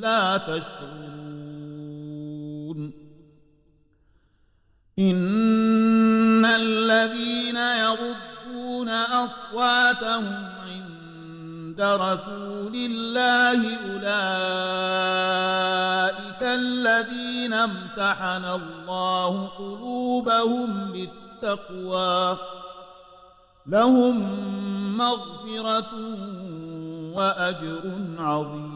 لا تشعرون. إن الذين يغضون أصواتهم عند رسول الله أولئك الذين امتحن الله قلوبهم للتقوى. لهم مغفرة وأجر عظيم.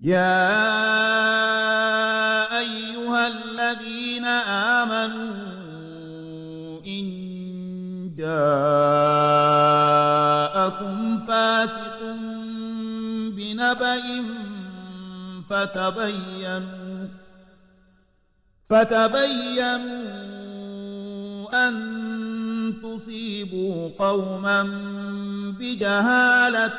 يا أيها الذين آمنوا إن جاءكم فاسق بنبأ فتبينوا فتبينوا أن تصيبوا قوما بجهالة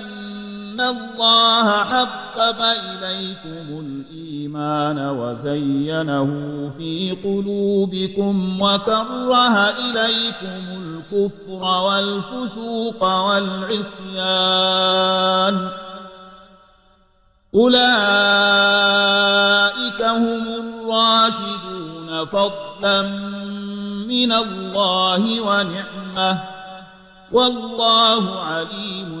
الله حبب إليكم الإيمان وزينه في قلوبكم وكره إليكم الكفر والفسوق والعصيان أولئك هم الراشدون فضلا من الله ونعمه والله عليم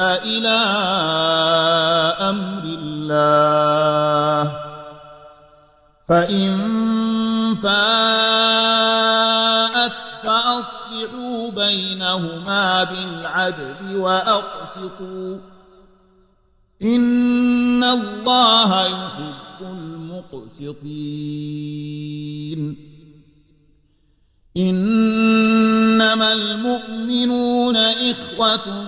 إلى أمر الله. فإن فاءت فأصلحوا بينهما بالعدل وأقسطوا. إن الله يحب المقسطين. إنما المؤمنون إخوة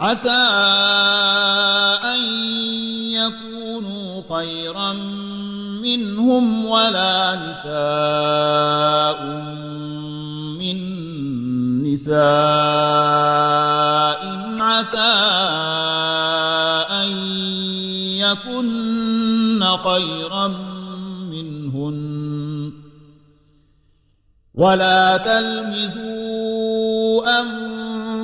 عسى أن يكونوا خيرا منهم ولا نساء من نساء. عسى أن يكن خيرا منهن. ولا تلمزوا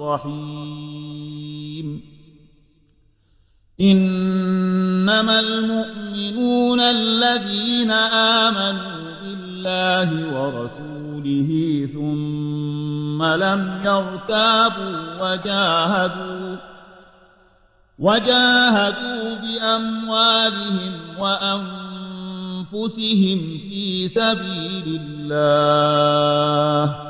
رحيم إنما المؤمنون الذين آمنوا بالله ورسوله ثم لم يرتابوا وجاهدوا وجاهدوا بأموالهم وأنفسهم في سبيل الله.